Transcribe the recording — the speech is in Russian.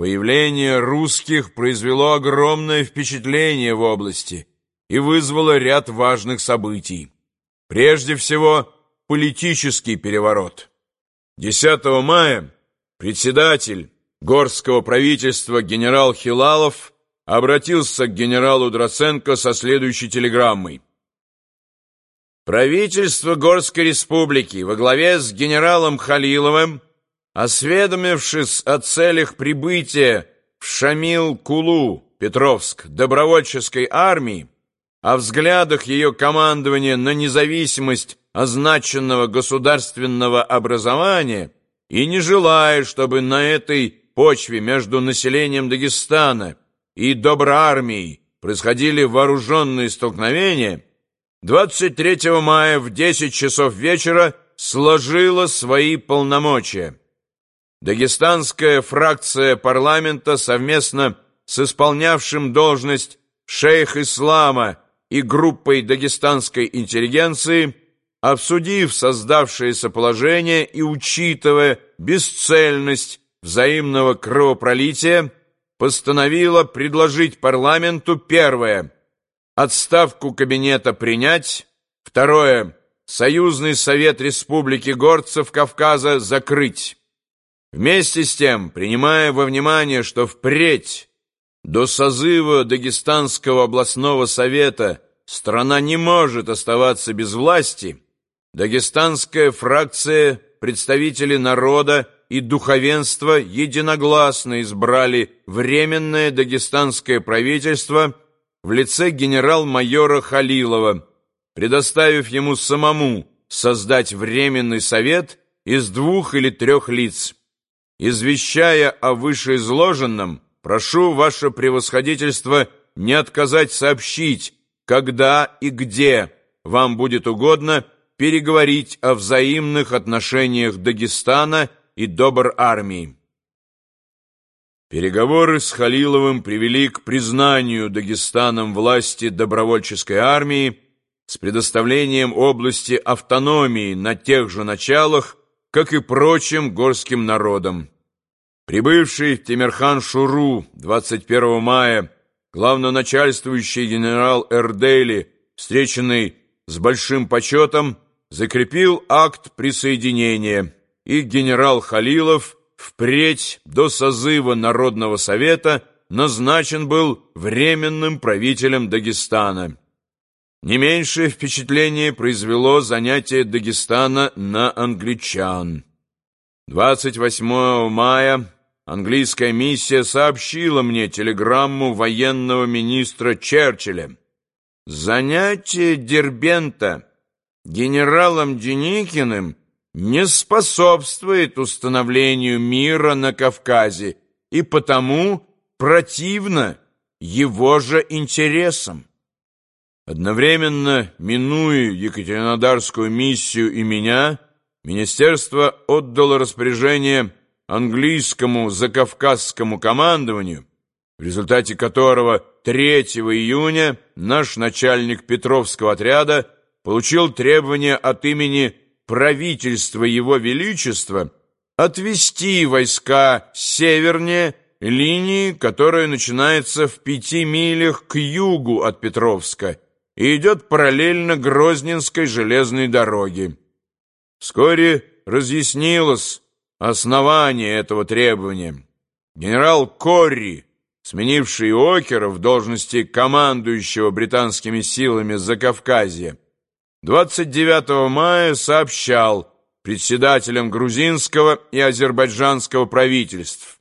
Появление русских произвело огромное впечатление в области и вызвало ряд важных событий. Прежде всего, политический переворот. 10 мая председатель горского правительства генерал Хилалов обратился к генералу Драценко со следующей телеграммой. Правительство Горской республики во главе с генералом Халиловым, осведомившись о целях прибытия в Шамил-Кулу, Петровск, добровольческой армии, о взглядах ее командования на независимость означенного государственного образования и не желая, чтобы на этой почве между населением Дагестана и доброармией происходили вооруженные столкновения, 23 мая в 10 часов вечера сложила свои полномочия. Дагестанская фракция парламента совместно с исполнявшим должность шейх Ислама и группой дагестанской интеллигенции, обсудив создавшееся положение и учитывая бесцельность взаимного кровопролития, постановила предложить парламенту первое – отставку кабинета принять, второе – Союзный совет Республики Горцев Кавказа закрыть. Вместе с тем, принимая во внимание, что впредь до созыва Дагестанского областного совета страна не может оставаться без власти, Дагестанская фракция, представители народа и духовенства единогласно избрали Временное Дагестанское правительство – в лице генерал-майора Халилова, предоставив ему самому создать временный совет из двух или трех лиц. Извещая о вышеизложенном, прошу ваше превосходительство не отказать сообщить, когда и где вам будет угодно переговорить о взаимных отношениях Дагестана и Добр армии. Переговоры с Халиловым привели к признанию Дагестаном власти добровольческой армии с предоставлением области автономии на тех же началах, как и прочим горским народам. Прибывший в Темирхан-Шуру 21 мая главноначальствующий генерал Эрдели, встреченный с большим почетом, закрепил акт присоединения, и генерал Халилов – впредь до созыва Народного совета назначен был временным правителем Дагестана. Не меньшее впечатление произвело занятие Дагестана на англичан. 28 мая английская миссия сообщила мне телеграмму военного министра Черчилля. Занятие Дербента генералом Деникиным не способствует установлению мира на Кавказе и потому противно его же интересам. Одновременно, минуя Екатеринодарскую миссию и меня, министерство отдало распоряжение английскому закавказскому командованию, в результате которого 3 июня наш начальник Петровского отряда получил требование от имени правительство Его Величества отвести войска севернее линии, которая начинается в пяти милях к югу от Петровска и идет параллельно Грозненской железной дороге. Вскоре разъяснилось основание этого требования. Генерал Корри, сменивший Окера в должности командующего британскими силами Закавказья, 29 мая сообщал председателям грузинского и азербайджанского правительств